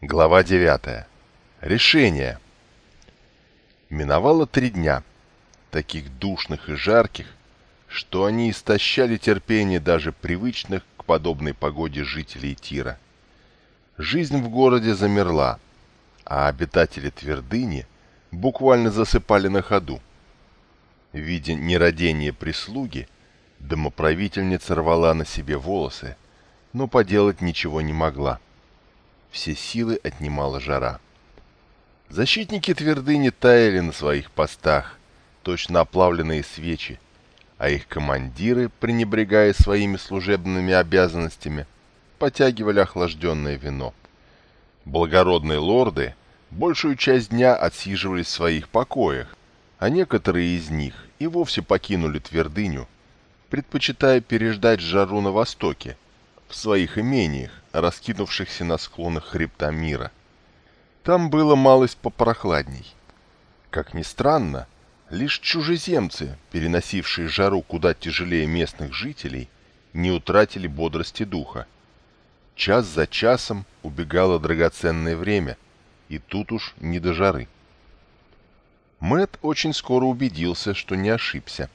Глава 9. Решение. Миновало три дня, таких душных и жарких, что они истощали терпение даже привычных к подобной погоде жителей Тира. Жизнь в городе замерла, а обитатели твердыни буквально засыпали на ходу. Видя нерадение прислуги, домоправительница рвала на себе волосы, но поделать ничего не могла все силы отнимала жара. Защитники твердыни таяли на своих постах, точно оплавленные свечи, а их командиры, пренебрегая своими служебными обязанностями, потягивали охлажденное вино. Благородные лорды большую часть дня отсиживались в своих покоях, а некоторые из них и вовсе покинули твердыню, предпочитая переждать жару на востоке, в своих имениях, раскинувшихся на склонах хребта мира. Там было малость попрохладней. Как ни странно, лишь чужеземцы, переносившие жару куда тяжелее местных жителей, не утратили бодрости духа. Час за часом убегало драгоценное время, и тут уж не до жары. Мэт очень скоро убедился, что не ошибся.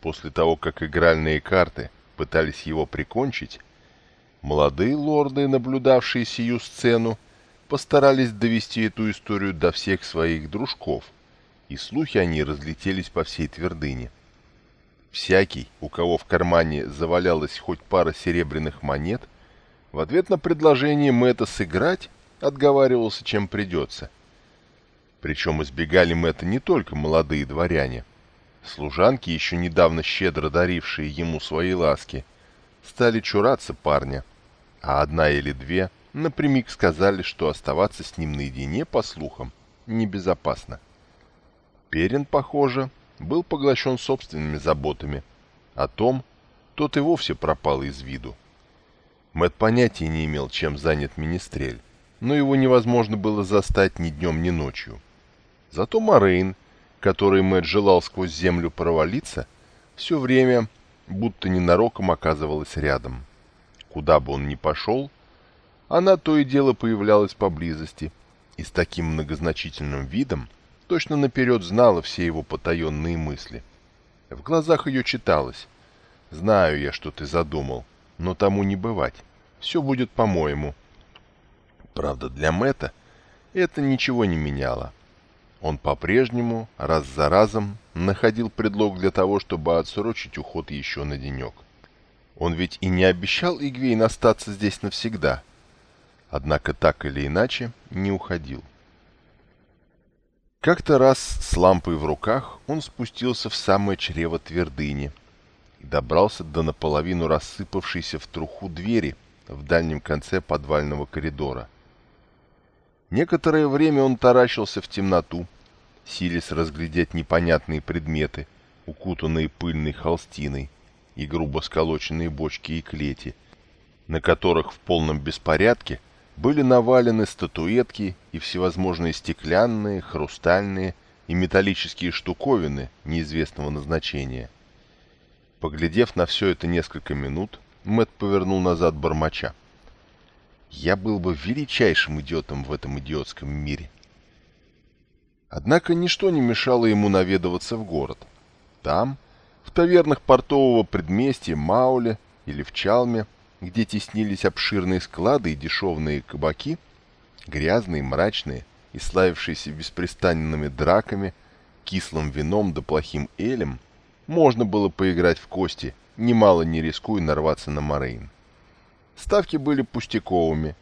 После того, как игральные карты пытались его прикончить, Молодые лорды, наблюдавшие сию сцену, постарались довести эту историю до всех своих дружков, и слухи о ней разлетелись по всей твердыне. Всякий, у кого в кармане завалялась хоть пара серебряных монет, в ответ на предложение Мэтта сыграть отговаривался, чем придется. Причем избегали Мэтта не только молодые дворяне. Служанки, еще недавно щедро дарившие ему свои ласки, стали чураться парня – а одна или две напрямик сказали, что оставаться с ним наедине, по слухам, небезопасно. Перин, похоже, был поглощен собственными заботами. О том, тот и вовсе пропал из виду. Мэт понятия не имел, чем занят Министрель, но его невозможно было застать ни днем, ни ночью. Зато Морейн, который Мэт желал сквозь землю провалиться, все время будто ненароком оказывалась рядом. Куда бы он ни пошел, она то и дело появлялась поблизости и с таким многозначительным видом точно наперед знала все его потаенные мысли. В глазах ее читалось «Знаю я, что ты задумал, но тому не бывать. Все будет по-моему». Правда, для Мэта это ничего не меняло. Он по-прежнему, раз за разом, находил предлог для того, чтобы отсрочить уход еще на денек. Он ведь и не обещал Игвейн остаться здесь навсегда. Однако так или иначе не уходил. Как-то раз с лампой в руках он спустился в самое чрево твердыни и добрался до наполовину рассыпавшейся в труху двери в дальнем конце подвального коридора. Некоторое время он таращился в темноту, силясь разглядеть непонятные предметы, укутанные пыльной холстиной, и грубо сколоченные бочки и клети, на которых в полном беспорядке были навалены статуэтки и всевозможные стеклянные, хрустальные и металлические штуковины неизвестного назначения. Поглядев на все это несколько минут, Мэт повернул назад бормоча. «Я был бы величайшим идиотом в этом идиотском мире». Однако ничто не мешало ему наведываться в город. Там, в тавернах портового предместья Мауле или в Чалме, где теснились обширные склады и дешевные кабаки, грязные, мрачные и славившиеся беспрестанными драками, кислым вином да плохим элем, можно было поиграть в кости, немало не рискуя нарваться на Морейн. Ставки были пустяковыми,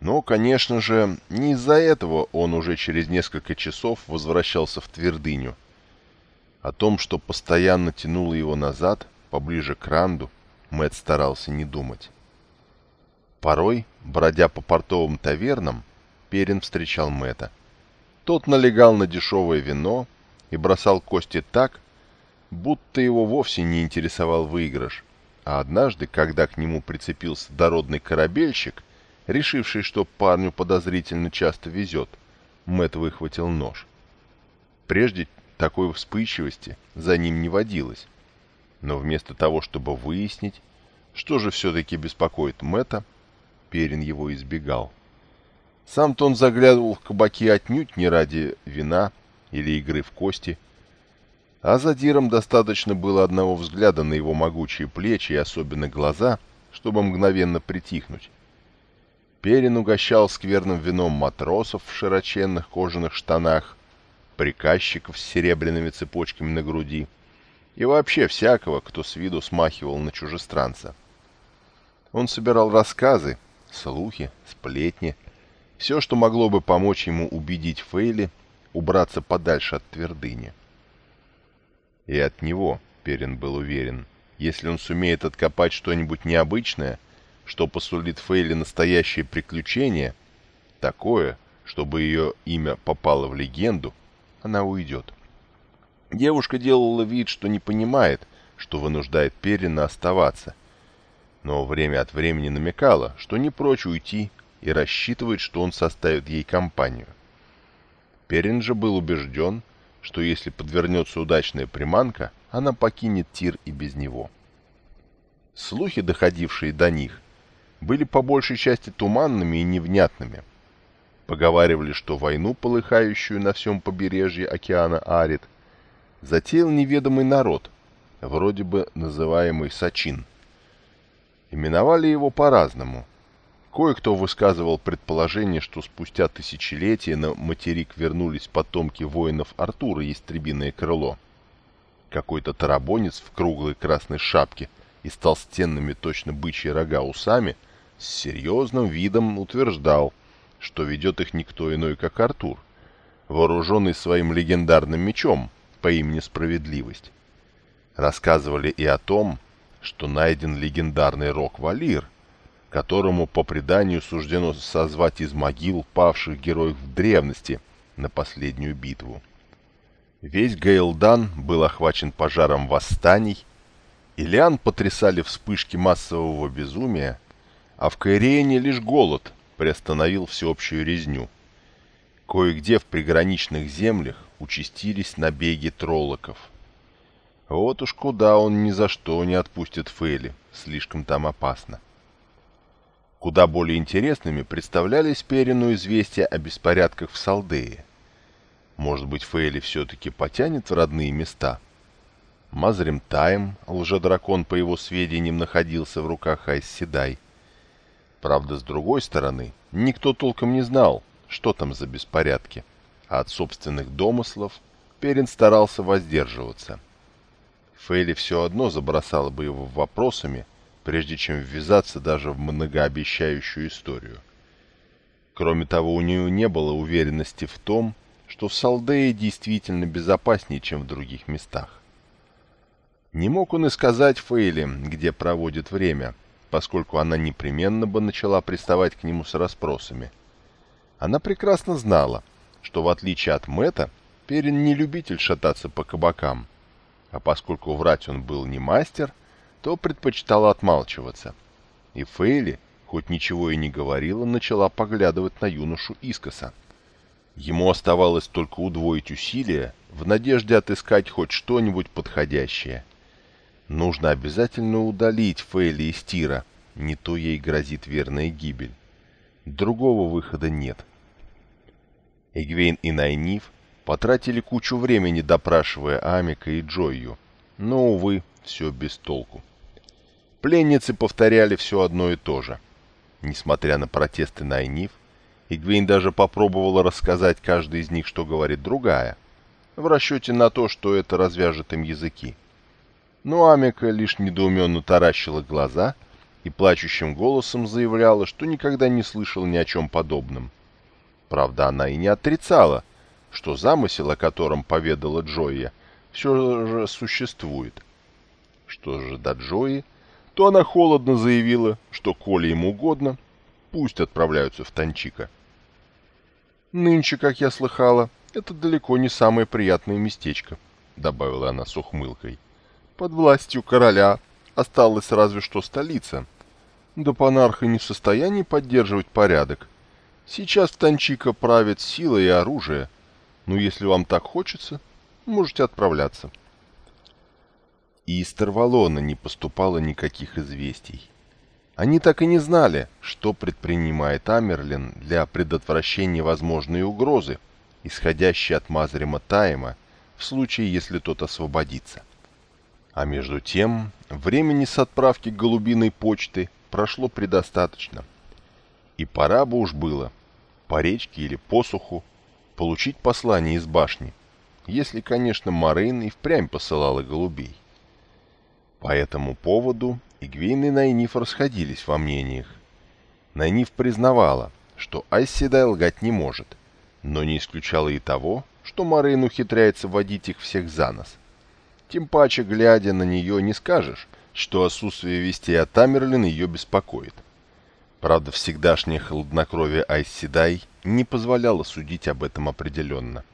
но, конечно же, не из-за этого он уже через несколько часов возвращался в твердыню – о том, что постоянно тянуло его назад, поближе к Ранду, Мэт старался не думать. Порой, бродя по портовым тавернам, Перин встречал Мэта. Тот налегал на дешевое вино и бросал кости так, будто его вовсе не интересовал выигрыш, а однажды, когда к нему прицепился дородный корабельщик, решивший, что парню подозрительно часто везет, Мэт выхватил нож. Прежде такой вспыльчивости за ним не водилось. Но вместо того, чтобы выяснить, что же все-таки беспокоит Мэтта, Перин его избегал. Сам-то он заглядывал в кабаки отнюдь не ради вина или игры в кости, а за Диром достаточно было одного взгляда на его могучие плечи и особенно глаза, чтобы мгновенно притихнуть. Перин угощал скверным вином матросов в широченных кожаных штанах, приказчиков с серебряными цепочками на груди и вообще всякого, кто с виду смахивал на чужестранца. Он собирал рассказы, слухи, сплетни, все, что могло бы помочь ему убедить Фейли убраться подальше от твердыни. И от него, Перин был уверен, если он сумеет откопать что-нибудь необычное, что посулит Фейли настоящее приключение, такое, чтобы ее имя попало в легенду, она уйдет. Девушка делала вид, что не понимает, что вынуждает Перина оставаться, но время от времени намекала, что не прочь уйти и рассчитывает, что он составит ей компанию. Перин же был убежден, что если подвернется удачная приманка, она покинет Тир и без него. Слухи, доходившие до них, были по большей части туманными и невнятными. Поговаривали, что войну, полыхающую на всем побережье океана Арит, затеял неведомый народ, вроде бы называемый Сачин. Именовали его по-разному – Кое-кто высказывал предположение, что спустя тысячелетия на материк вернулись потомки воинов Артура и Истребиное крыло. Какой-то тарабонец в круглой красной шапке и с толстенными точно бычьи рога усами с серьезным видом утверждал, что ведет их никто иной, как Артур, вооруженный своим легендарным мечом по имени Справедливость. Рассказывали и о том, что найден легендарный рок-валир – которому по преданию суждено созвать из могил павших героев в древности на последнюю битву. Весь Гейлдан был охвачен пожаром восстаний, Илиан потрясали вспышки массового безумия, а в Каирене лишь голод приостановил всеобщую резню. Кое-где в приграничных землях участились набеги троллоков. Вот уж куда он ни за что не отпустит Фейли, слишком там опасно. Куда более интересными представлялись Перину известия о беспорядках в Салдее. Может быть, Фейли все-таки потянет в родные места? Мазрим Тайм, лжедракон, по его сведениям, находился в руках Айс Седай. Правда, с другой стороны, никто толком не знал, что там за беспорядки, а от собственных домыслов Перин старался воздерживаться. Фейли все одно забросала бы его вопросами, прежде чем ввязаться даже в многообещающую историю. Кроме того, у нее не было уверенности в том, что в Салдее действительно безопаснее, чем в других местах. Не мог он и сказать Фейли, где проводит время, поскольку она непременно бы начала приставать к нему с расспросами. Она прекрасно знала, что в отличие от Мэта, Перин не любитель шататься по кабакам, а поскольку врать он был не мастер – то предпочитала отмалчиваться. И Фейли, хоть ничего и не говорила, начала поглядывать на юношу искоса. Ему оставалось только удвоить усилия в надежде отыскать хоть что-нибудь подходящее. Нужно обязательно удалить Фейли из тира, не то ей грозит верная гибель. Другого выхода нет. Эгвейн и Найниф потратили кучу времени, допрашивая Амика и Джою, но, увы, все без толку. Пленницы повторяли все одно и то же. Несмотря на протесты Найниф, Игвейн даже попробовала рассказать каждой из них, что говорит другая, в расчете на то, что это развяжет им языки. Но Амика лишь недоуменно таращила глаза и плачущим голосом заявляла, что никогда не слышал ни о чем подобном. Правда, она и не отрицала, что замысел, о котором поведала Джоя, все же существует. Что же до Джои, то она холодно заявила, что, коли им угодно, пусть отправляются в Танчика. «Нынче, как я слыхала, это далеко не самое приятное местечко», — добавила она с ухмылкой. «Под властью короля осталась разве что столица. Да панарха не в состоянии поддерживать порядок. Сейчас Танчика правит сила и оружие. Но если вам так хочется, можете отправляться» и из Тарвалона не поступало никаких известий. Они так и не знали, что предпринимает Амерлин для предотвращения возможной угрозы, исходящей от Мазрима Тайма, в случае, если тот освободится. А между тем, времени с отправки голубиной почты прошло предостаточно. И пора бы уж было, по речке или по суху, получить послание из башни, если, конечно, Марин и впрямь посылала голубей. По этому поводу Игвейн и Найниф расходились во мнениях. Найниф признавала, что Айседай лгать не может, но не исключала и того, что Марин ухитряется водить их всех за нос. Тем паче, глядя на нее, не скажешь, что отсутствие вести от Тамерлин ее беспокоит. Правда, всегдашнее хладнокровие Айседай не позволяло судить об этом определенно.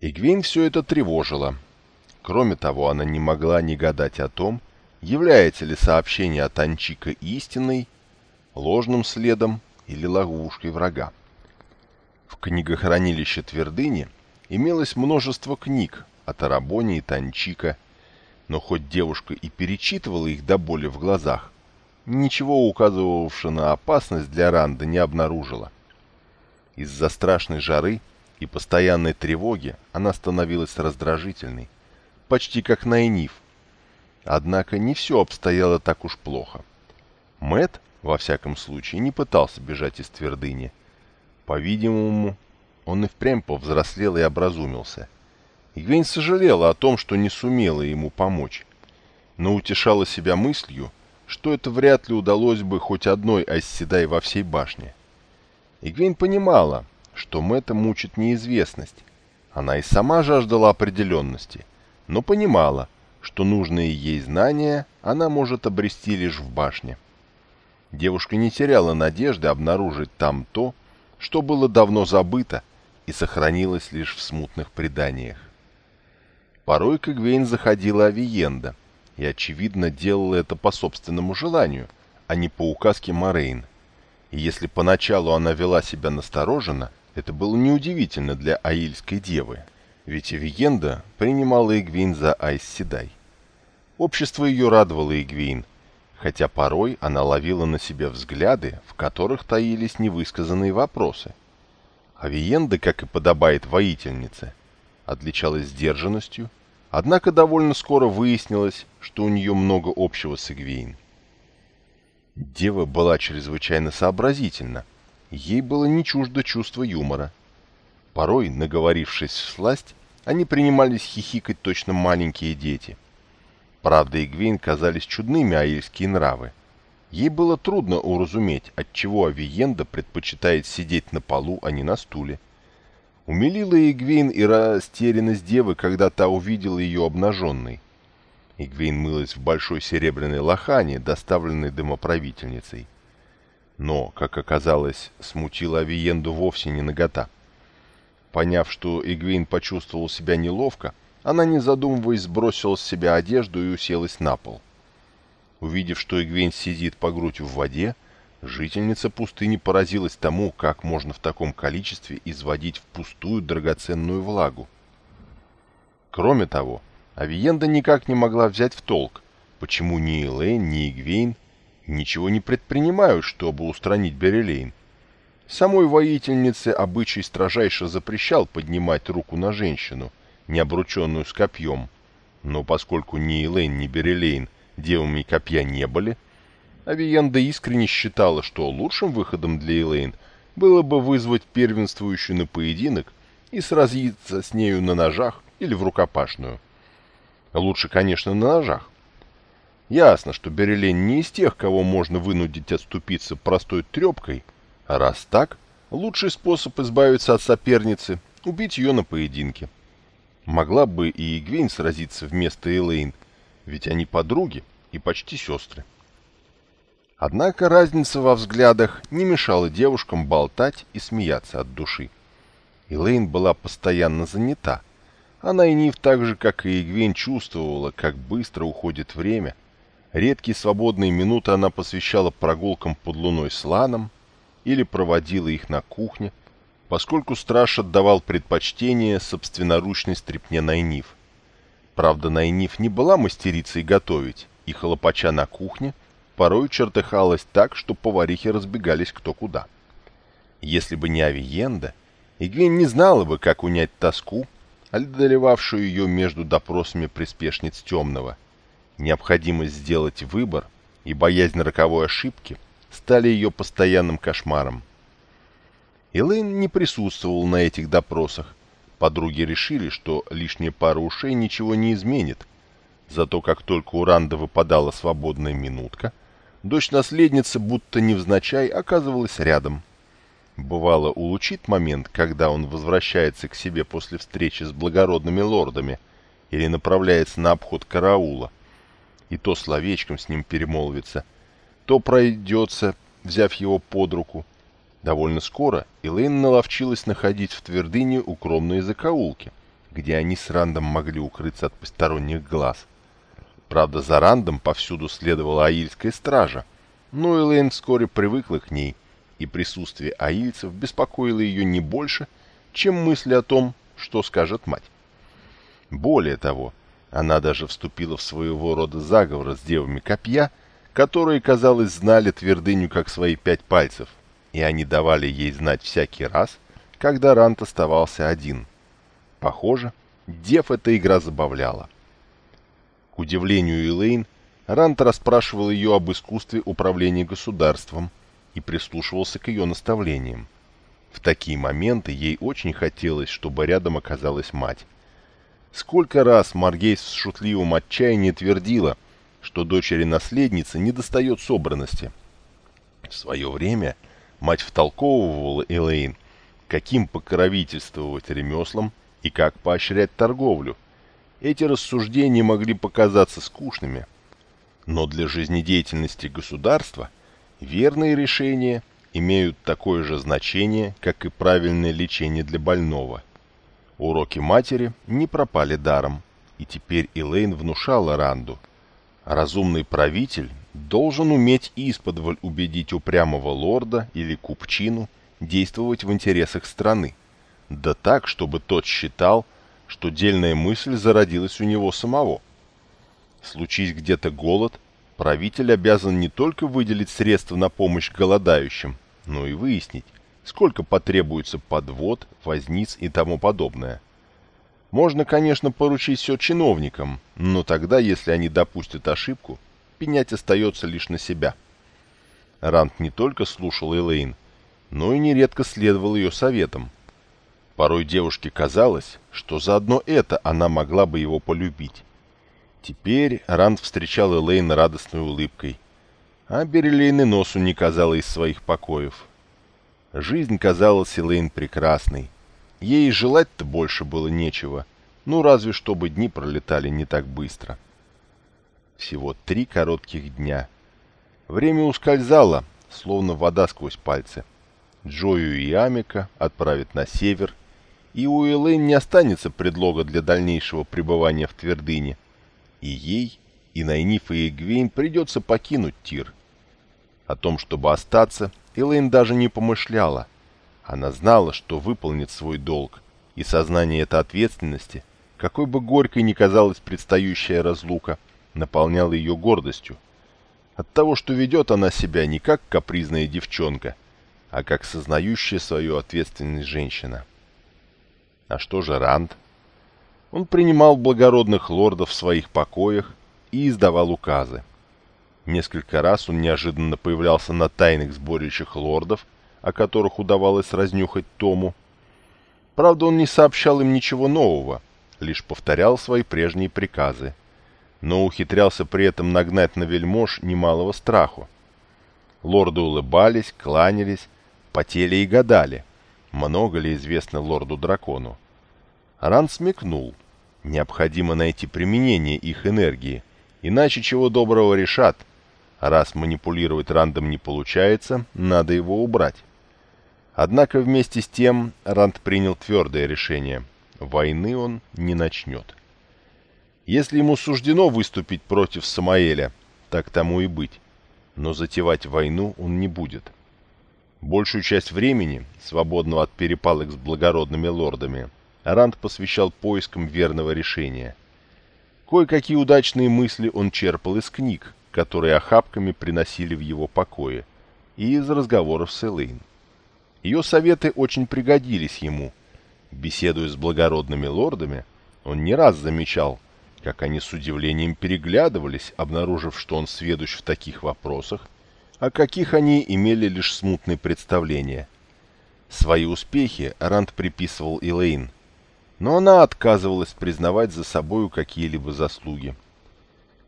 Игвейн все это тревожило. Кроме того, она не могла не гадать о том, является ли сообщение от Анчика истиной, ложным следом или ловушкой врага. В книгохранилище Твердыни имелось множество книг от Арабони и Танчика, но хоть девушка и перечитывала их до боли в глазах, ничего указывавшего на опасность для Ранда не обнаружила. Из-за страшной жары и постоянной тревоги она становилась раздражительной, почти как Найниф. Однако не все обстояло так уж плохо. Мэт, во всяком случае, не пытался бежать из твердыни. По-видимому, он и впрямь повзрослел и образумился. Игвейн сожалела о том, что не сумела ему помочь, но утешала себя мыслью, что это вряд ли удалось бы хоть одной Айсседай во всей башне. Игвейн понимала, что Мэтта мучит неизвестность. Она и сама жаждала определенности, но понимала, что нужные ей знания она может обрести лишь в башне. Девушка не теряла надежды обнаружить там то, что было давно забыто и сохранилось лишь в смутных преданиях. Порой к Игвейн заходила Авиенда, и, очевидно, делала это по собственному желанию, а не по указке Морейн. И если поначалу она вела себя настороженно, это было неудивительно для аильской девы, ведь Эвиенда принимала Игвейн за Айс Седай. Общество ее радовало Игвейн, хотя порой она ловила на себе взгляды, в которых таились невысказанные вопросы. Авиенда, как и подобает воительнице, отличалась сдержанностью, однако довольно скоро выяснилось, что у нее много общего с Игвейн. Дева была чрезвычайно сообразительна, Ей было не чуждо чувство юмора. Порой, наговорившись в сласть, они принимались хихикать точно маленькие дети. Правда, Игвейн казались чудными аильские нравы. Ей было трудно уразуметь, отчего Авиенда предпочитает сидеть на полу, а не на стуле. Умилила Игвейн и растерянность девы, когда та увидела ее обнаженной. Игвейн мылась в большой серебряной лохане, доставленной домоправительницей но, как оказалось, смутила Авиенду вовсе не нагота. Поняв, что Игвейн почувствовал себя неловко, она, не задумываясь, сбросила с себя одежду и уселась на пол. Увидев, что Игвейн сидит по грудь в воде, жительница пустыни поразилась тому, как можно в таком количестве изводить впустую драгоценную влагу. Кроме того, Авиенда никак не могла взять в толк, почему ни Элейн, ни Игвейн ничего не предпринимают, чтобы устранить Берелейн. Самой воительнице обычай строжайше запрещал поднимать руку на женщину, не обрученную с копьем. Но поскольку ни Элейн, ни Берелейн девами копья не были, Авиенда искренне считала, что лучшим выходом для Элейн было бы вызвать первенствующую на поединок и сразиться с нею на ножах или в рукопашную. Лучше, конечно, на ножах. Ясно, что Берелен не из тех, кого можно вынудить отступиться простой трепкой, а раз так, лучший способ избавиться от соперницы — убить ее на поединке. Могла бы и Игвейн сразиться вместо Элейн, ведь они подруги и почти сестры. Однако разница во взглядах не мешала девушкам болтать и смеяться от души. Элейн была постоянно занята. Она и Нив так же, как и Игвейн, чувствовала, как быстро уходит время — Редкие свободные минуты она посвящала прогулкам под луной с Ланом или проводила их на кухне, поскольку страж отдавал предпочтение собственноручной стряпне Найниф. Правда, Найниф не была мастерицей готовить, и хлопача на кухне, порой чертыхалась так, что поварихи разбегались кто куда. Если бы не Авиенда, Игвин не знала бы, как унять тоску, одолевавшую ее между допросами приспешниц темного. Необходимость сделать выбор и боязнь роковой ошибки стали ее постоянным кошмаром. Элэйн не присутствовал на этих допросах. Подруги решили, что лишняя пара ушей ничего не изменит. Зато как только у Ранда выпадала свободная минутка, дочь наследницы будто невзначай оказывалась рядом. Бывало, улучит момент, когда он возвращается к себе после встречи с благородными лордами или направляется на обход караула, и то словечком с ним перемолвится, то пройдется, взяв его под руку. Довольно скоро Элейн наловчилась находить в твердыне укромные закоулки, где они с Рандом могли укрыться от посторонних глаз. Правда, за Рандом повсюду следовала аильская стража, но Элейн вскоре привыкла к ней – и присутствие аильцев беспокоило ее не больше, чем мысли о том, что скажет мать. Более того, она даже вступила в своего рода заговор с девами копья, которые, казалось, знали твердыню как свои пять пальцев, и они давали ей знать всякий раз, когда Рант оставался один. Похоже, дев эта игра забавляла. К удивлению Элейн, Рант расспрашивал ее об искусстве управления государством, и прислушивался к ее наставлениям. В такие моменты ей очень хотелось, чтобы рядом оказалась мать. Сколько раз Маргейс с шутливым отчаянием твердила, что дочери наследницы не достает собранности. В свое время мать втолковывала Элейн, каким покровительствовать ремеслам и как поощрять торговлю. Эти рассуждения могли показаться скучными, но для жизнедеятельности государства – Верные решения имеют такое же значение, как и правильное лечение для больного. Уроки матери не пропали даром, и теперь Элейн внушала Ранду. Разумный правитель должен уметь исподволь убедить упрямого лорда или купчину действовать в интересах страны, да так, чтобы тот считал, что дельная мысль зародилась у него самого. Случись где-то голод – правитель обязан не только выделить средства на помощь голодающим, но и выяснить, сколько потребуется подвод, возниц и тому подобное. Можно, конечно, поручить все чиновникам, но тогда, если они допустят ошибку, пенять остается лишь на себя. Рант не только слушал Элейн, но и нередко следовал ее советам. Порой девушке казалось, что заодно это она могла бы его полюбить. Теперь Ранд встречал Элейн радостной улыбкой, а Берелейн и носу не казала из своих покоев. Жизнь казалась Элейн прекрасной. Ей желать-то больше было нечего, ну разве чтобы дни пролетали не так быстро. Всего три коротких дня. Время ускользало, словно вода сквозь пальцы. Джою и Амика отправят на север, и у Элейн не останется предлога для дальнейшего пребывания в твердыне – и ей, и Найниф, и Эгвейн придется покинуть Тир. О том, чтобы остаться, Элэйн даже не помышляла. Она знала, что выполнит свой долг, и сознание этой ответственности, какой бы горькой ни казалась предстающая разлука, наполняло ее гордостью. От того, что ведет она себя не как капризная девчонка, а как сознающая свою ответственность женщина. А что же Ранд? Он принимал благородных лордов в своих покоях и издавал указы. Несколько раз он неожиданно появлялся на тайных сборищах лордов, о которых удавалось разнюхать Тому. Правда, он не сообщал им ничего нового, лишь повторял свои прежние приказы, но ухитрялся при этом нагнать на вельмож немалого страху. Лорды улыбались, кланялись, потели и гадали, много ли известно лорду-дракону. Ран смекнул. Необходимо найти применение их энергии, иначе чего доброго решат. раз манипулировать Рандом не получается, надо его убрать. Однако вместе с тем Ранд принял твердое решение. Войны он не начнет. Если ему суждено выступить против Самаэля, так тому и быть. Но затевать войну он не будет. Большую часть времени, свободного от перепалок с благородными лордами, Ранд посвящал поискам верного решения. Кое-какие удачные мысли он черпал из книг, которые охапками приносили в его покое, и из разговоров с Элейн. Ее советы очень пригодились ему. Беседуя с благородными лордами, он не раз замечал, как они с удивлением переглядывались, обнаружив, что он сведущ в таких вопросах, о каких они имели лишь смутные представления. Свои успехи Ранд приписывал Элейн, но она отказывалась признавать за собою какие-либо заслуги.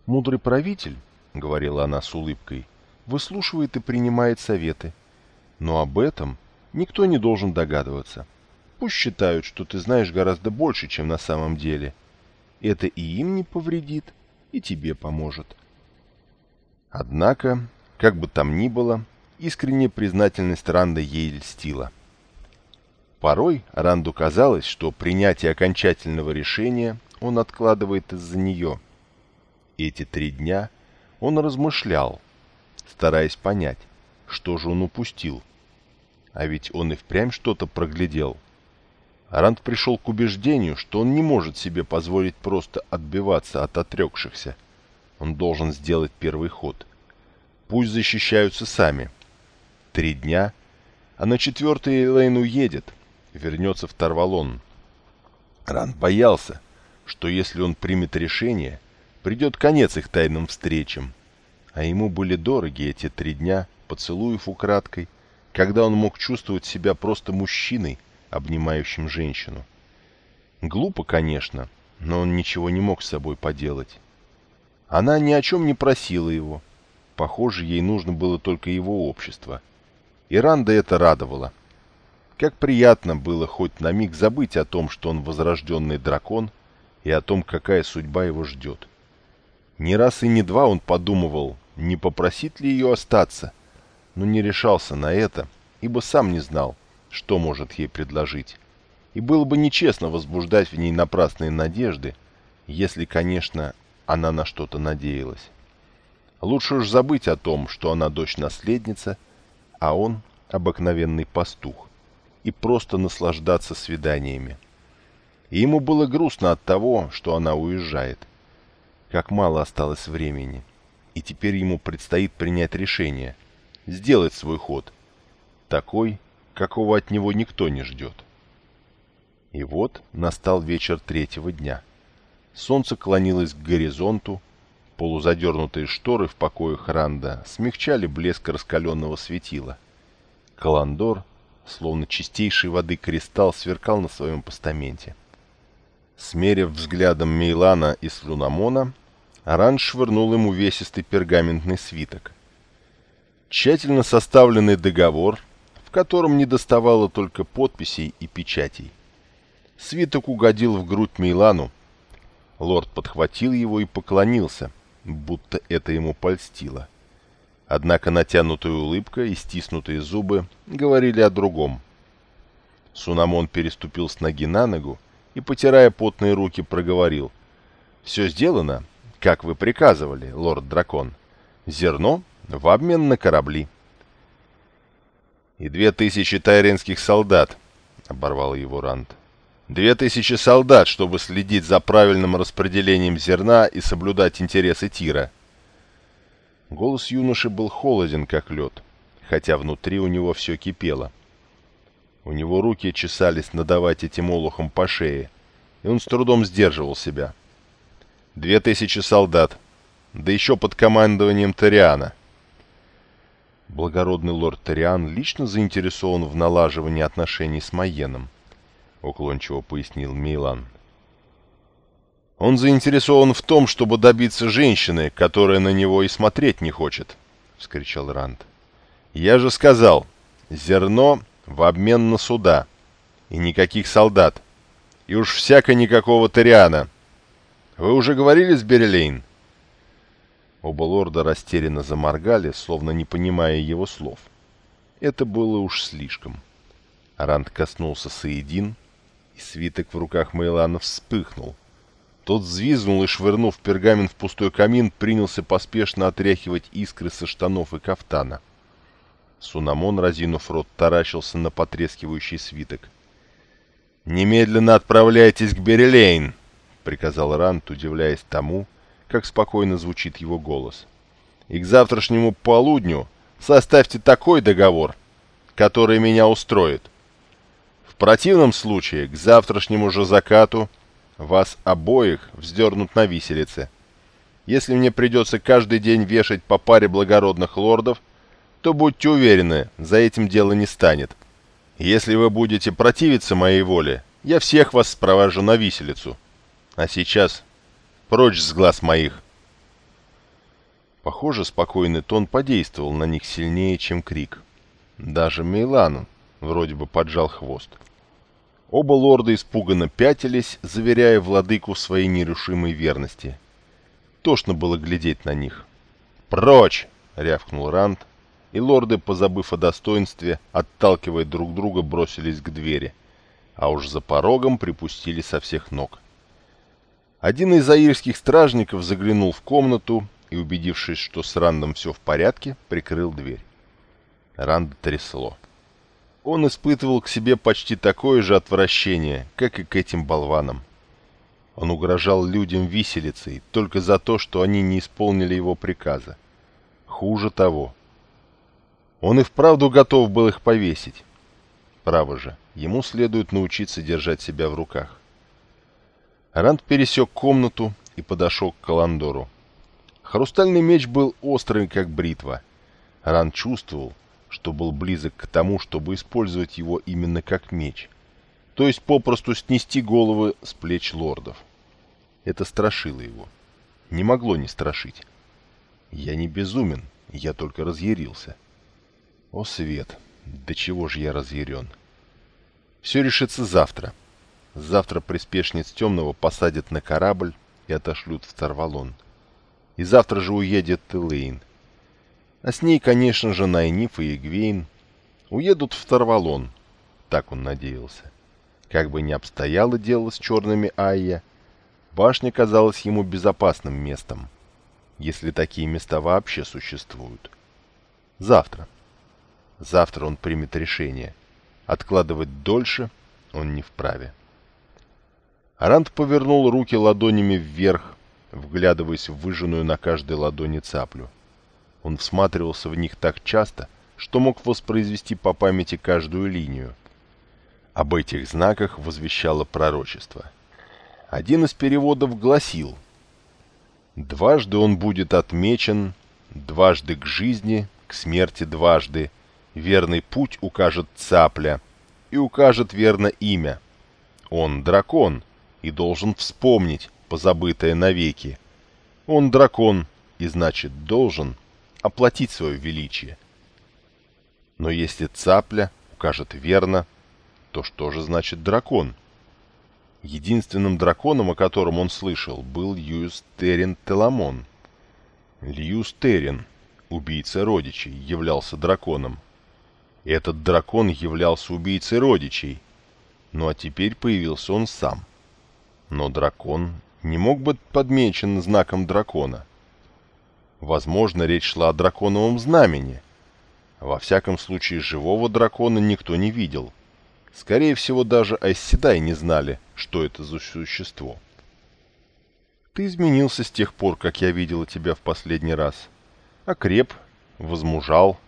«Мудрый правитель», — говорила она с улыбкой, — «выслушивает и принимает советы. Но об этом никто не должен догадываться. Пусть считают, что ты знаешь гораздо больше, чем на самом деле. Это и им не повредит, и тебе поможет». Однако, как бы там ни было, искренняя признательность Ранда ей льстила. Порой Ранду казалось, что принятие окончательного решения он откладывает из-за нее. Эти три дня он размышлял, стараясь понять, что же он упустил. А ведь он и впрямь что-то проглядел. Ранд пришел к убеждению, что он не может себе позволить просто отбиваться от отрекшихся. Он должен сделать первый ход. Пусть защищаются сами. Три дня, а на четвертый Элейн уедет — вернется в Тарвалон. Ран боялся, что если он примет решение, придет конец их тайным встречам. А ему были дороги эти три дня, поцелуев украдкой, когда он мог чувствовать себя просто мужчиной, обнимающим женщину. Глупо, конечно, но он ничего не мог с собой поделать. Она ни о чем не просила его. Похоже, ей нужно было только его общество. И Ранда это радовало. Как приятно было хоть на миг забыть о том, что он возрожденный дракон, и о том, какая судьба его ждет. Не раз и не два он подумывал, не попросить ли ее остаться, но не решался на это, ибо сам не знал, что может ей предложить. И было бы нечестно возбуждать в ней напрасные надежды, если, конечно, она на что-то надеялась. Лучше уж забыть о том, что она дочь-наследница, а он обыкновенный пастух и просто наслаждаться свиданиями. И ему было грустно от того, что она уезжает. Как мало осталось времени. И теперь ему предстоит принять решение. Сделать свой ход. Такой, какого от него никто не ждет. И вот настал вечер третьего дня. Солнце клонилось к горизонту, полузадернутые шторы в покоях Ранда смягчали блеск раскаленного светила. Каландор словно чистейшей воды кристалл, сверкал на своем постаменте. Смерив взглядом Мейлана и Слунамона, Аран швырнул ему весистый пергаментный свиток. Тщательно составленный договор, в котором не доставало только подписей и печатей. Свиток угодил в грудь Мейлану. Лорд подхватил его и поклонился, будто это ему польстило. — Однако натянутая улыбка и стиснутые зубы говорили о другом. Сунамон переступил с ноги на ногу и, потирая потные руки, проговорил. «Все сделано, как вы приказывали, лорд-дракон. Зерно в обмен на корабли». «И две тысячи тайренских солдат», — оборвал его Ранд. «Две тысячи солдат, чтобы следить за правильным распределением зерна и соблюдать интересы Тира». Голос юноши был холоден, как лед, хотя внутри у него все кипело. У него руки чесались надавать этим олухом по шее, и он с трудом сдерживал себя. Две тысячи солдат, да еще под командованием Ториана. Благородный лорд Ториан лично заинтересован в налаживании отношений с Майеном, уклончиво пояснил Мейлан. Он заинтересован в том, чтобы добиться женщины, которая на него и смотреть не хочет, — вскричал Ранд. Я же сказал, зерно в обмен на суда. И никаких солдат. И уж всяко никакого Ториана. Вы уже говорили с Берелейн? Оба лорда растерянно заморгали, словно не понимая его слов. Это было уж слишком. Ранд коснулся Саидин, и свиток в руках Мейлана вспыхнул, тот взвизгнул и, швырнув пергамент в пустой камин, принялся поспешно отряхивать искры со штанов и кафтана. Сунамон, разинув рот, таращился на потрескивающий свиток. «Немедленно отправляйтесь к Берелейн!» — приказал Рант, удивляясь тому, как спокойно звучит его голос. И к завтрашнему полудню составьте такой договор, который меня устроит. Противном случае к завтрашнему же закату вас обоих вздернут на виселице. Если мне придется каждый день вешать по паре благородных лордов, то будьте уверены, за этим дело не станет. Если вы будете противиться моей воле, я всех вас спровожу на виселицу. А сейчас прочь с глаз моих. Похоже, спокойный тон подействовал на них сильнее, чем крик. Даже Мейлан вроде бы поджал хвост. Оба лорда испуганно пятились, заверяя владыку своей нерушимой верности. Тошно было глядеть на них. «Прочь!» — рявкнул Ранд, и лорды, позабыв о достоинстве, отталкивая друг друга, бросились к двери, а уж за порогом припустили со всех ног. Один из аирских стражников заглянул в комнату и, убедившись, что с Рандом все в порядке, прикрыл дверь. Ранда трясло. Он испытывал к себе почти такое же отвращение, как и к этим болванам. Он угрожал людям виселицей только за то, что они не исполнили его приказа. Хуже того, он и вправду готов был их повесить. Право же, ему следует научиться держать себя в руках. Ранд пересек комнату и подошел к Каландору. Хрустальный меч был острый, как бритва. Ранд чувствовал, что был близок к тому, чтобы использовать его именно как меч, то есть попросту снести головы с плеч лордов. Это страшило его. Не могло не страшить. Я не безумен, я только разъярился. О, свет, до чего же я разъярен. Все решится завтра. Завтра приспешниц темного посадят на корабль и отошлют в Тарвалон. И завтра же уедет Элейн. А с ней, конечно же, Найниф и Эгвейн. Уедут в Тарвалон. Так он надеялся. Как бы ни обстояло дело с черными Айя, башня казалась ему безопасным местом, если такие места вообще существуют. Завтра. Завтра он примет решение. Откладывать дольше он не вправе. Арант повернул руки ладонями вверх, вглядываясь в выжженную на каждой ладони цаплю. Он всматривался в них так часто, что мог воспроизвести по памяти каждую линию. Об этих знаках возвещало пророчество. Один из переводов гласил «Дважды он будет отмечен, дважды к жизни, к смерти дважды, верный путь укажет цапля и укажет верно имя. Он дракон и должен вспомнить позабытое навеки. Он дракон и, значит, должен оплатить свое величие. Но если цапля укажет верно, то что же значит дракон? Единственным драконом, о котором он слышал, был Льюис Террин Теламон. Льюис Террин, убийца родичей, являлся драконом. Этот дракон являлся убийцей родичей. Ну а теперь появился он сам. Но дракон не мог быть подмечен знаком дракона. Возможно, речь шла о драконовом знамени. Во всяком случае, живого дракона никто не видел. Скорее всего, даже Айсседай не знали, что это за существо. Ты изменился с тех пор, как я видела тебя в последний раз. Окреп, возмужал,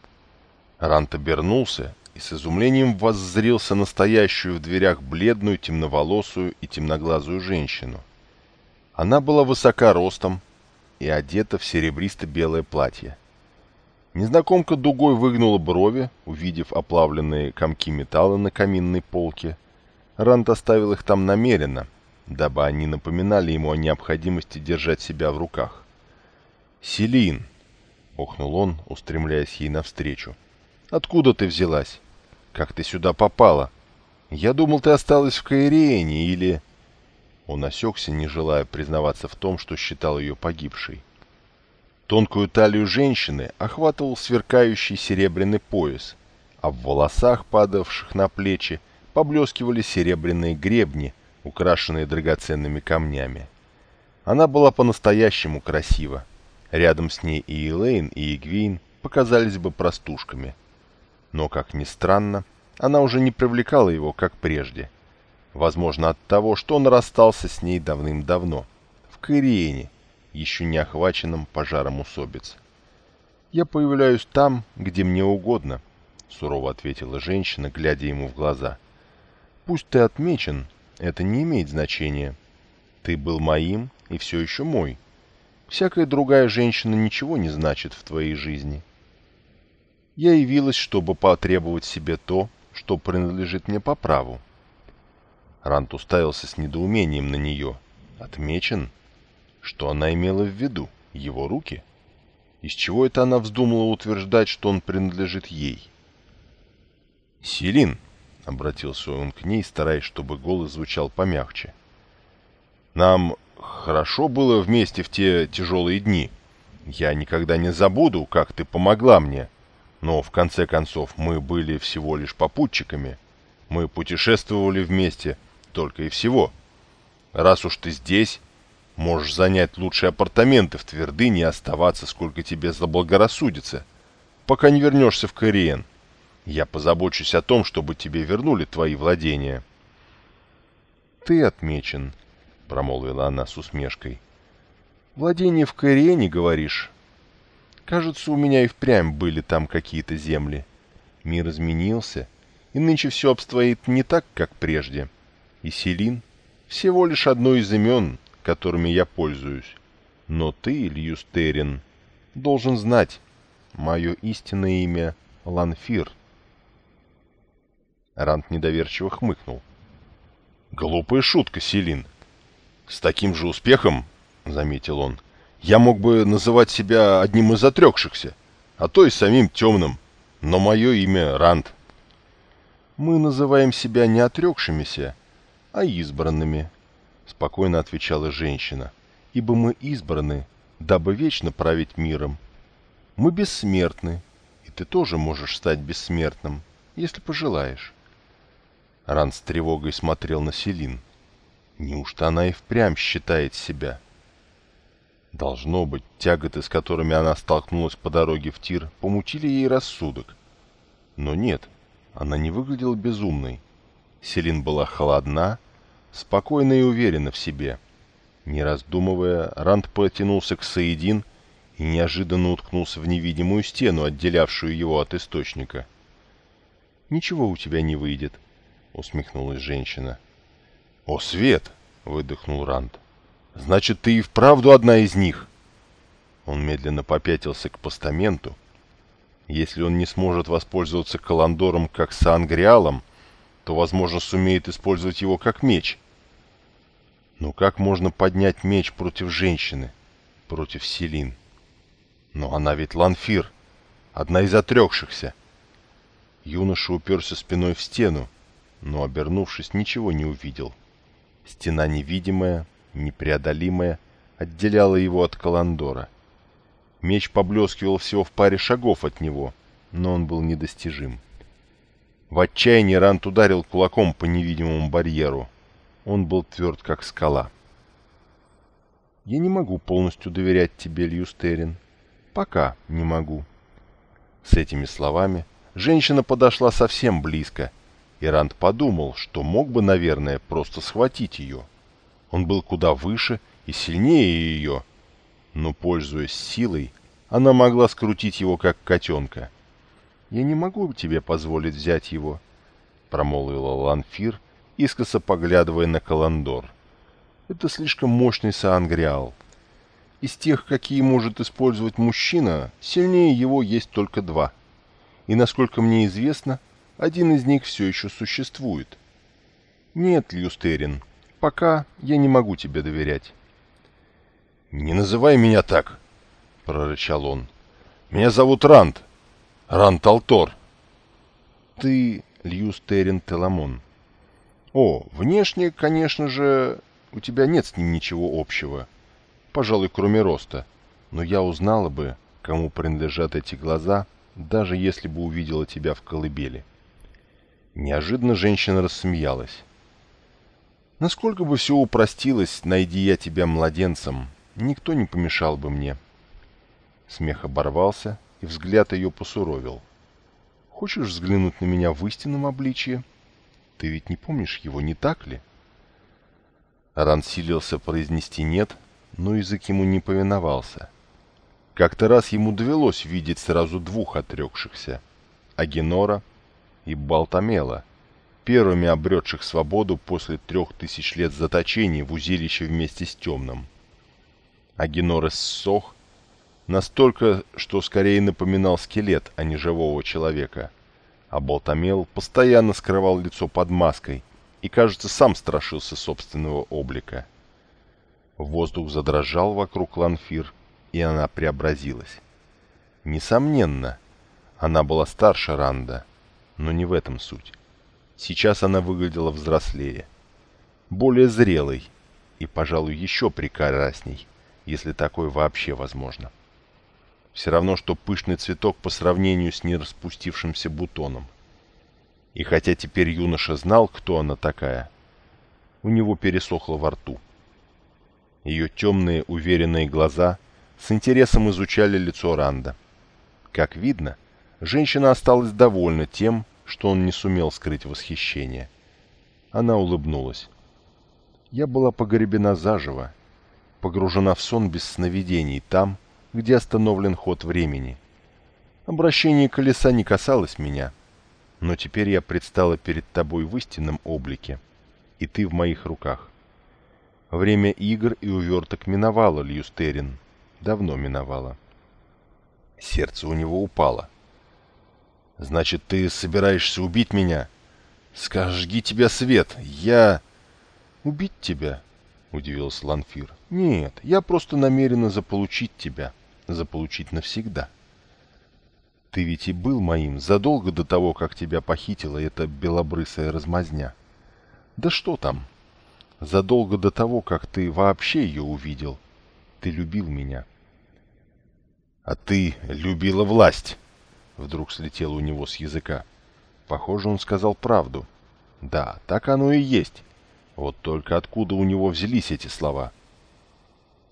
Рант обернулся и с изумлением воззрился настоящую в дверях бледную, темноволосую и темноглазую женщину. Она была высока ростом и одета в серебристо-белое платье. Незнакомка дугой выгнула брови, увидев оплавленные комки металла на каминной полке. Рант оставил их там намеренно, дабы они напоминали ему о необходимости держать себя в руках. «Селин!» — охнул он, устремляясь ей навстречу. Откуда ты взялась? Как ты сюда попала? Я думал, ты осталась в Каириэне или...» Он осекся, не желая признаваться в том, что считал ее погибшей. Тонкую талию женщины охватывал сверкающий серебряный пояс, а в волосах, падавших на плечи, поблескивали серебряные гребни, украшенные драгоценными камнями. Она была по-настоящему красива. Рядом с ней и Элейн, и Игвейн показались бы простушками – но, как ни странно, она уже не привлекала его, как прежде. Возможно, от того, что он расстался с ней давным-давно, в Каириене, еще не охваченном пожаром усобиц. «Я появляюсь там, где мне угодно», — сурово ответила женщина, глядя ему в глаза. «Пусть ты отмечен, это не имеет значения. Ты был моим и все еще мой. Всякая другая женщина ничего не значит в твоей жизни. Я явилась, чтобы потребовать себе то, что принадлежит мне по праву. Рант уставился с недоумением на нее. Отмечен? Что она имела в виду? Его руки? Из чего это она вздумала утверждать, что он принадлежит ей? «Селин», — обратился он к ней, стараясь, чтобы голос звучал помягче, — «нам хорошо было вместе в те тяжелые дни. Я никогда не забуду, как ты помогла мне. Но, в конце концов, мы были всего лишь попутчиками. Мы путешествовали вместе только и всего. Раз уж ты здесь, можешь занять лучшие апартаменты в твердыне и оставаться, сколько тебе заблагорассудится, пока не вернешься в Кориен. Я позабочусь о том, чтобы тебе вернули твои владения. Ты отмечен, — промолвила она с усмешкой. «Владение в Кориене, говоришь? Кажется, у меня и впрямь были там какие-то земли. Мир изменился, и нынче все обстоит не так, как прежде. И Селин — всего лишь одно из имен, которыми я пользуюсь. Но ты, Льюстерин, должен знать, мое истинное имя — Ланфир». Рант недоверчиво хмыкнул. «Глупая шутка, Селин. «С таким же успехом, — заметил он, — я мог бы называть себя одним из отрекшихся, а то и самим темным, но мое имя Ранд». «Мы называем себя не отрекшимися, а избранными», — спокойно отвечала женщина, — «ибо мы избраны, дабы вечно править миром. Мы бессмертны, и ты тоже можешь стать бессмертным, если пожелаешь». Ранд с тревогой смотрел на Селин. — Неужто она и впрямь считает себя? Должно быть, тяготы, с которыми она столкнулась по дороге в тир, помутили ей рассудок. Но нет, она не выглядела безумной. Селин была холодна, спокойна и уверена в себе. Не раздумывая, Ранд потянулся к Саидин и неожиданно уткнулся в невидимую стену, отделявшую его от источника. «Ничего у тебя не выйдет», — усмехнулась женщина. «О, Свет!» — выдохнул Ранд. «Значит, ты и вправду одна из них!» Он медленно попятился к постаменту. Если он не сможет воспользоваться Каландором как Сангриалом, то, возможно, сумеет использовать его как меч. Но как можно поднять меч против женщины, против Селин? Но она ведь Ланфир, одна из отрекшихся. Юноша уперся спиной в стену, но, обернувшись, ничего не увидел. — Стена невидимая, непреодолимая, отделяла его от Каландора. Меч поблескивал всего в паре шагов от него, но он был недостижим. В отчаянии Рант ударил кулаком по невидимому барьеру. Он был тверд, как скала. «Я не могу полностью доверять тебе, Льюстерин. Пока не могу». С этими словами женщина подошла совсем близко — Ирант подумал, что мог бы, наверное, просто схватить ее. Он был куда выше и сильнее ее, но, пользуясь силой, она могла скрутить его, как котенка. «Я не могу тебе позволить взять его», — промолвила Ланфир, искоса поглядывая на Каландор. «Это слишком мощный Саангриал. Из тех, какие может использовать мужчина, сильнее его есть только два. И, насколько мне известно, — один из них все еще существует. Нет, Люстерин, пока я не могу тебе доверять. «Не называй меня так!» — прорычал он. «Меня зовут Ранд. Ранд Алтор». «Ты Льюстерин Теламон». «О, внешне, конечно же, у тебя нет с ним ничего общего. Пожалуй, кроме роста. Но я узнала бы, кому принадлежат эти глаза, даже если бы увидела тебя в колыбели». Неожиданно женщина рассмеялась. Насколько бы все упростилось, найди я тебя младенцем, никто не помешал бы мне. Смех оборвался, и взгляд ее посуровил. Хочешь взглянуть на меня в истинном обличье? Ты ведь не помнишь его, не так ли? Ран силился произнести «нет», но язык ему не повиновался. Как-то раз ему довелось видеть сразу двух отрекшихся – Агенора и Балтамела, первыми обретших свободу после трех тысяч лет заточения в узилище вместе с Темным. Агенор иссох настолько, что скорее напоминал скелет, а не живого человека, а Балтамел постоянно скрывал лицо под маской и, кажется, сам страшился собственного облика. Воздух задрожал вокруг Ланфир, и она преобразилась. Несомненно, она была старше Ранда, но не в этом суть. Сейчас она выглядела взрослее, более зрелой и, пожалуй, еще прекрасней, если такое вообще возможно. Все равно, что пышный цветок по сравнению с нераспустившимся бутоном. И хотя теперь юноша знал, кто она такая, у него пересохло во рту. Ее темные, уверенные глаза с интересом изучали лицо Ранда. Как видно, женщина осталась довольна тем, что он не сумел скрыть восхищение. Она улыбнулась. Я была погребена заживо, погружена в сон без сновидений там, где остановлен ход времени. Обращение колеса не касалось меня, но теперь я предстала перед тобой в истинном облике, и ты в моих руках. Время игр и уверток миновало, Льюстерин. Давно миновало. Сердце у него упало. «Значит, ты собираешься убить меня? Скажи тебя свет, я...» «Убить тебя?» — удивился Ланфир. «Нет, я просто намерена заполучить тебя, заполучить навсегда. Ты ведь и был моим задолго до того, как тебя похитила эта белобрысая размазня. Да что там, задолго до того, как ты вообще ее увидел. Ты любил меня. А ты любила власть, вдруг слетело у него с языка. Похоже, он сказал правду. Да, так оно и есть. Вот только откуда у него взялись эти слова?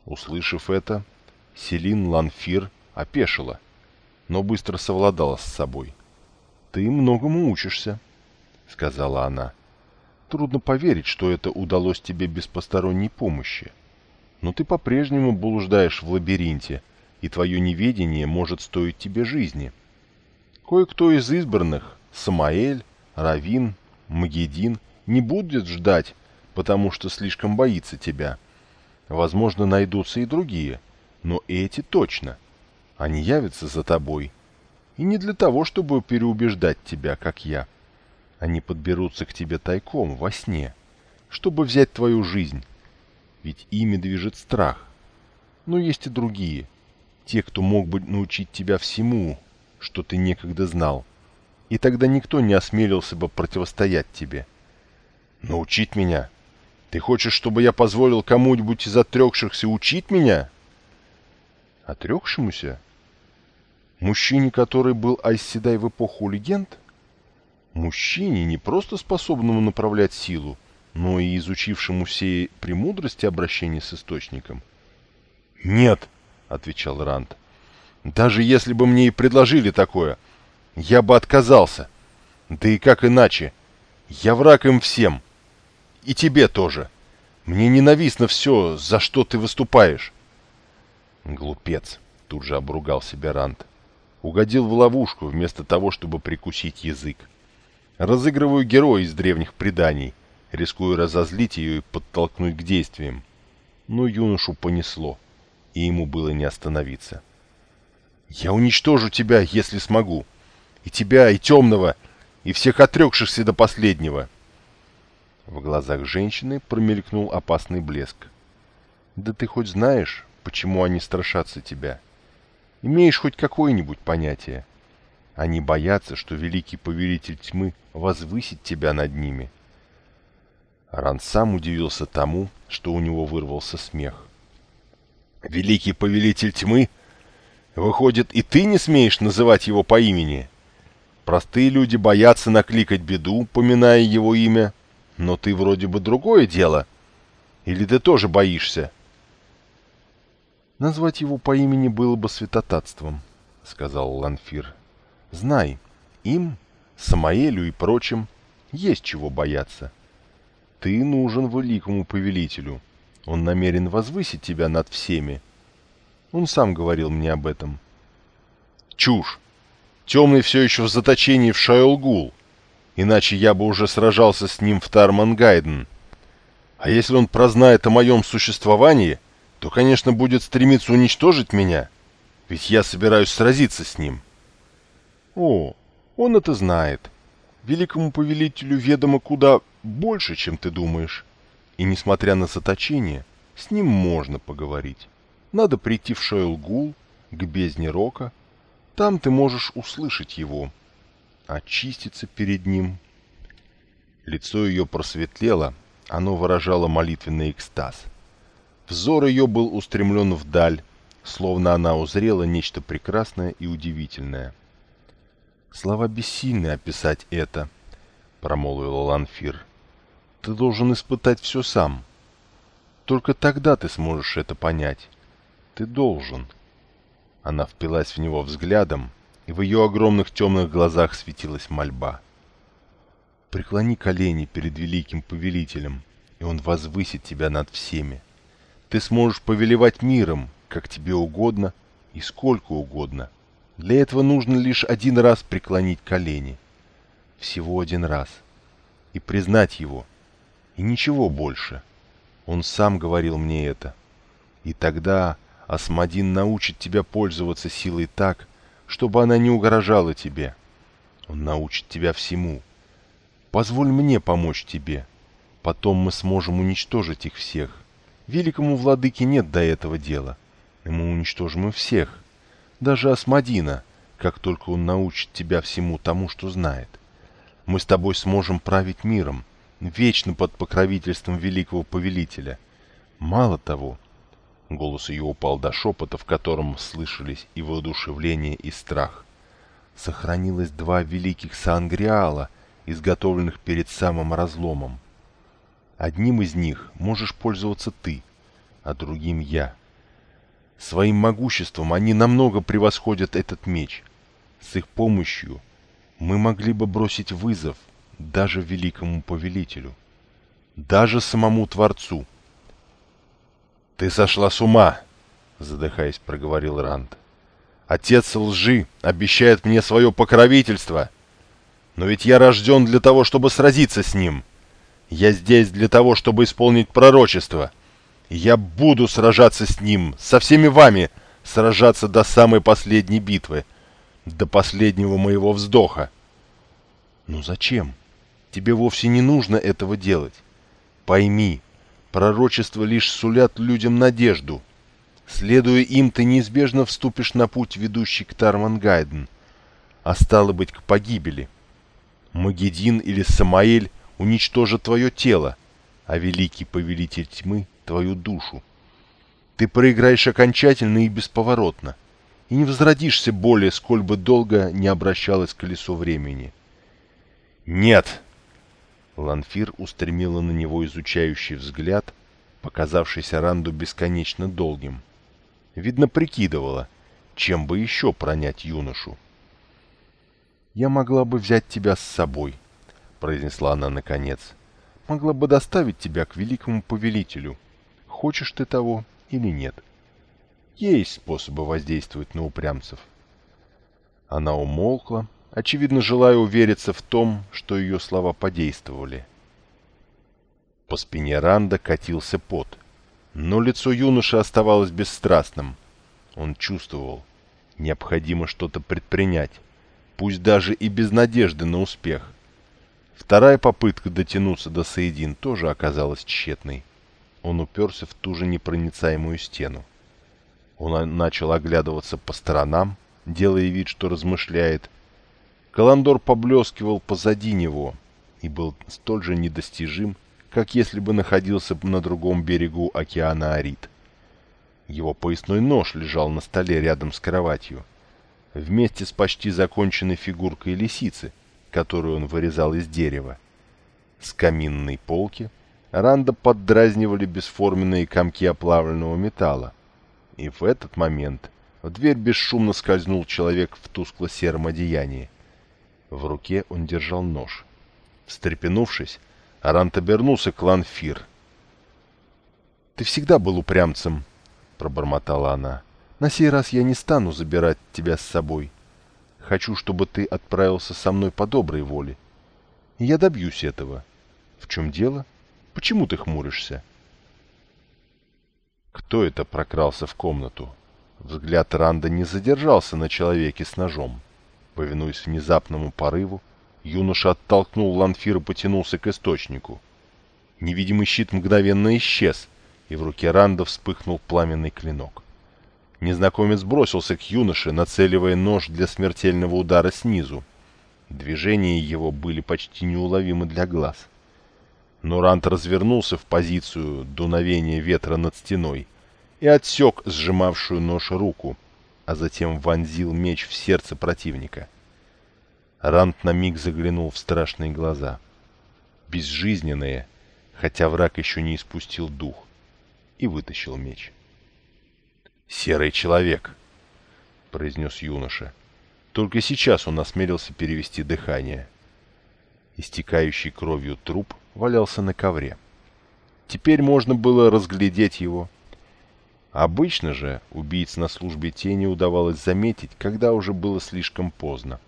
Услышав это, Селин Ланфир опешила, но быстро совладала с собой. «Ты многому учишься», — сказала она. Трудно поверить, что это удалось тебе без посторонней помощи. Но ты по-прежнему блуждаешь в лабиринте, и твое неведение может стоить тебе жизни. Кое-кто из избранных, Самаэль, Равин, Магедин, не будет ждать, потому что слишком боится тебя. Возможно, найдутся и другие, но эти точно. Они явятся за тобой. И не для того, чтобы переубеждать тебя, как я. — они подберутся к тебе тайком, во сне, чтобы взять твою жизнь. Ведь ими движет страх. Но есть и другие. Те, кто мог бы научить тебя всему, что ты некогда знал. И тогда никто не осмелился бы противостоять тебе. Научить меня? Ты хочешь, чтобы я позволил кому-нибудь из отрекшихся учить меня? Отрекшемуся? Мужчине, который был Айседай в эпоху легенд? Мужчине, не просто способному направлять силу, но и изучившему все премудрости обращения с источником. «Нет», — отвечал Ранд, — «даже если бы мне и предложили такое, я бы отказался. Да и как иначе? Я враг им всем. И тебе тоже. Мне ненавистно все, за что ты выступаешь». «Глупец», — тут же обругал себя Ранд. Угодил в ловушку вместо того, чтобы прикусить язык. Разыгрываю героя из древних преданий, рискую разозлить ее и подтолкнуть к действиям. Но юношу понесло, и ему было не остановиться. «Я уничтожу тебя, если смогу. И тебя, и темного, и всех отрекшихся до последнего». В глазах женщины промелькнул опасный блеск. «Да ты хоть знаешь, почему они страшатся тебя? Имеешь хоть какое-нибудь понятие?» Они боятся, что великий повелитель тьмы возвысит тебя над ними. Ран сам удивился тому, что у него вырвался смех. «Великий повелитель тьмы? Выходит, и ты не смеешь называть его по имени? Простые люди боятся накликать беду, поминая его имя, но ты вроде бы другое дело. Или ты тоже боишься?» «Назвать его по имени было бы святотатством», — сказал Ланфир. Знай, им, Самаэлю и прочим, есть чего бояться. Ты нужен великому повелителю. Он намерен возвысить тебя над всеми. Он сам говорил мне об этом. Чушь. Темный все еще в заточении в Шаэлгул. Иначе я бы уже сражался с ним в Тармангайден. А если он прознает о моем существовании, то, конечно, будет стремиться уничтожить меня. Ведь я собираюсь сразиться с ним. О, он это знает. Великому повелителю ведомо куда больше, чем ты думаешь. И несмотря на заточение, с ним можно поговорить. Надо прийти в Шойлгул, к бездне Рока. Там ты можешь услышать его, очиститься перед ним. Лицо ее просветлело, оно выражало молитвенный экстаз. Взор ее был устремлен вдаль, словно она узрела нечто прекрасное и удивительное. «Слова бессильны описать это», — промолвил Ланфир. «Ты должен испытать все сам. Только тогда ты сможешь это понять. Ты должен». Она впилась в него взглядом, и в ее огромных темных глазах светилась мольба. «Преклони колени перед великим повелителем, и он возвысит тебя над всеми. Ты сможешь повелевать миром, как тебе угодно и сколько угодно. Для этого нужно лишь один раз преклонить колени. Всего один раз. И признать его. И ничего больше. Он сам говорил мне это. И тогда Асмодин научит тебя пользоваться силой так, чтобы она не угрожала тебе. Он научит тебя всему. Позволь мне помочь тебе. Потом мы сможем уничтожить их всех. Великому владыке нет до этого дела. И мы уничтожим всех. Даже Асмодина, как только он научит тебя всему тому, что знает. Мы с тобой сможем править миром, вечно под покровительством великого повелителя. Мало того, Голос ее упал до шепота, в котором слышались и воодушевление, и страх. Сохранилось два великих сангриала, изготовленных перед самым разломом. Одним из них можешь пользоваться ты, а другим я. Своим могуществом они намного превосходят этот меч. С их помощью мы могли бы бросить вызов даже великому повелителю, даже самому Творцу. «Ты сошла с ума!» — задыхаясь, проговорил Ранд. «Отец лжи обещает мне свое покровительство. Но ведь я рожден для того, чтобы сразиться с ним. Я здесь для того, чтобы исполнить пророчество. Я буду сражаться с ним, со всеми вами, сражаться до самой последней битвы, до последнего моего вздоха». «Ну зачем? Тебе вовсе не нужно этого делать. Пойми, Пророчества лишь сулят людям надежду. Следуя им, ты неизбежно вступишь на путь, ведущий к Тармангайден, а стало быть, к погибели. Магедин или Самаэль уничтожат твое тело, а великий повелитель тьмы — твою душу. Ты проиграешь окончательно и бесповоротно, и не возродишься более, сколь бы долго не обращалось колесо времени. «Нет!» Ланфир устремила на него изучающий взгляд, показавшийся Ранду бесконечно долгим. Видно, прикидывала, чем бы еще пронять юношу. «Я могла бы взять тебя с собой», — произнесла она наконец. «Могла бы доставить тебя к великому повелителю. Хочешь ты того или нет? Есть способы воздействовать на упрямцев». Она умолкла, очевидно желая увериться в том, что ее слова подействовали. По спине Ранда катился пот, но лицо юноши оставалось бесстрастным. Он чувствовал, необходимо что-то предпринять, пусть даже и без надежды на успех. Вторая попытка дотянуться до Саидин тоже оказалась тщетной. Он уперся в ту же непроницаемую стену. Он начал оглядываться по сторонам, делая вид, что размышляет, Каландор поблескивал позади него и был столь же недостижим, как если бы находился на другом берегу океана Арит. Его поясной нож лежал на столе рядом с кроватью, вместе с почти законченной фигуркой лисицы, которую он вырезал из дерева. С каминной полки Ранда поддразнивали бесформенные комки оплавленного металла, и в этот момент в дверь бесшумно скользнул человек в тускло-сером одеянии. В руке он держал нож. Встрепенувшись, Арант обернулся к Ланфир. «Ты всегда был упрямцем», — пробормотала она. На сей раз я не стану забирать тебя с собой. Хочу, чтобы ты отправился со мной по доброй воле. Я добьюсь этого. В чем дело? Почему ты хмуришься?» Кто это прокрался в комнату? Взгляд Ранда не задержался на человеке с ножом. Повинуясь внезапному порыву, юноша оттолкнул Ланфир и потянулся к источнику. Невидимый щит мгновенно исчез, и в руке Ранда вспыхнул пламенный клинок. Незнакомец бросился к юноше, нацеливая нож для смертельного удара снизу. Движения его были почти неуловимы для глаз. Но Рант развернулся в позицию дуновения ветра над стеной и отсек сжимавшую нож руку, а затем вонзил меч в сердце противника. Рант на миг заглянул в страшные глаза. Безжизненные, хотя враг еще не испустил дух, и вытащил меч. «Серый человек!» — произнес юноша. Только сейчас он осмелился перевести дыхание. Истекающий кровью труп валялся на ковре. Теперь можно было разглядеть его. Обычно же убийц на службе тени удавалось заметить, когда уже было слишком поздно.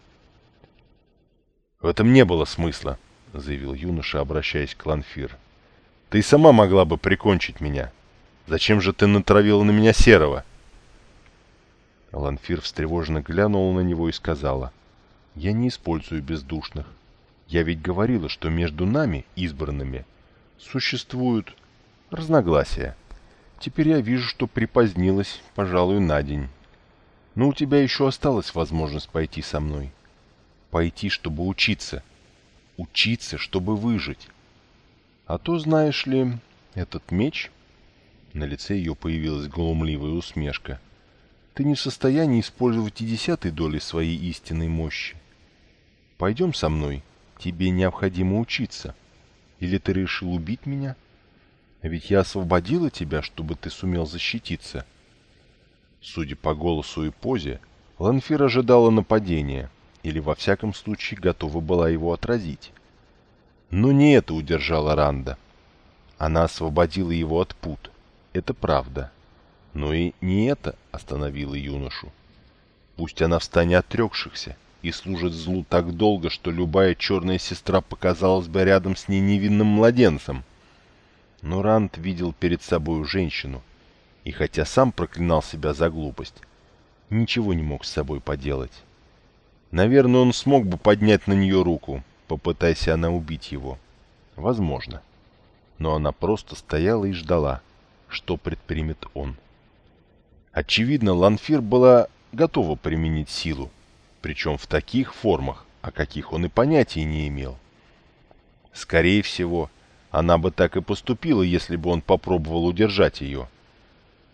«В этом не было смысла», — заявил юноша, обращаясь к Ланфир. «Ты сама могла бы прикончить меня. Зачем же ты натравила на меня серого?» Ланфир встревоженно глянула на него и сказала, «Я не использую бездушных. Я ведь говорила, что между нами, избранными, существуют разногласия. Теперь я вижу, что припозднилась, пожалуй, на день. Но у тебя еще осталась возможность пойти со мной. Пойти, чтобы учиться. Учиться, чтобы выжить. А то, знаешь ли, этот меч...» На лице ее появилась глумливая усмешка — ты не в состоянии использовать и десятой доли своей истинной мощи. Пойдем со мной, тебе необходимо учиться. Или ты решил убить меня? Ведь я освободила тебя, чтобы ты сумел защититься. Судя по голосу и позе, Ланфир ожидала нападения, или во всяком случае готова была его отразить. Но не это удержала Ранда. Она освободила его от пут. Это правда. Но и не это остановило юношу. Пусть она в стане отрекшихся и служит злу так долго, что любая черная сестра показалась бы рядом с ней невинным младенцем. Но Рант видел перед собой женщину, и хотя сам проклинал себя за глупость, ничего не мог с собой поделать. Наверное, он смог бы поднять на нее руку, попытаясь она убить его. Возможно. Но она просто стояла и ждала, что предпримет он. Очевидно, Ланфир была готова применить силу, причем в таких формах, о каких он и понятия не имел. Скорее всего, она бы так и поступила, если бы он попробовал удержать ее.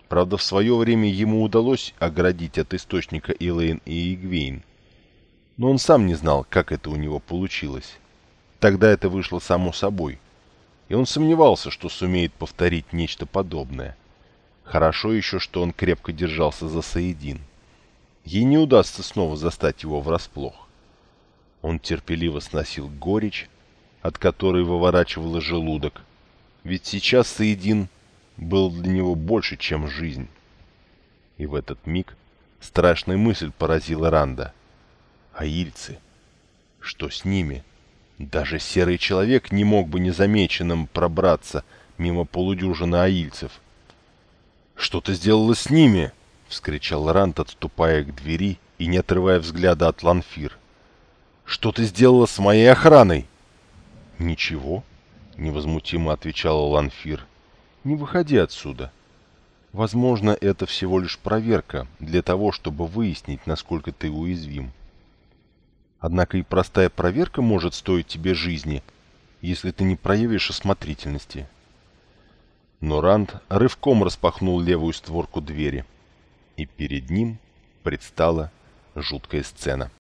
Правда, в свое время ему удалось оградить от источника Элейн и Игвейн. Но он сам не знал, как это у него получилось. Тогда это вышло само собой. И он сомневался, что сумеет повторить нечто подобное. Хорошо еще, что он крепко держался за Саидин. Ей не удастся снова застать его врасплох. Он терпеливо сносил горечь, от которой выворачивало желудок. Ведь сейчас Саидин был для него больше, чем жизнь. И в этот миг страшная мысль поразила Ранда. Аильцы. Что с ними? Даже серый человек не мог бы незамеченным пробраться мимо полудюжины аильцев — «Что ты сделала с ними?» — вскричал Рант, отступая к двери и не отрывая взгляда от Ланфир. «Что ты сделала с моей охраной?» «Ничего», — невозмутимо отвечала Ланфир. «Не выходи отсюда. Возможно, это всего лишь проверка для того, чтобы выяснить, насколько ты уязвим. Однако и простая проверка может стоить тебе жизни, если ты не проявишь осмотрительности». Но Ранд рывком распахнул левую створку двери, и перед ним предстала жуткая сцена.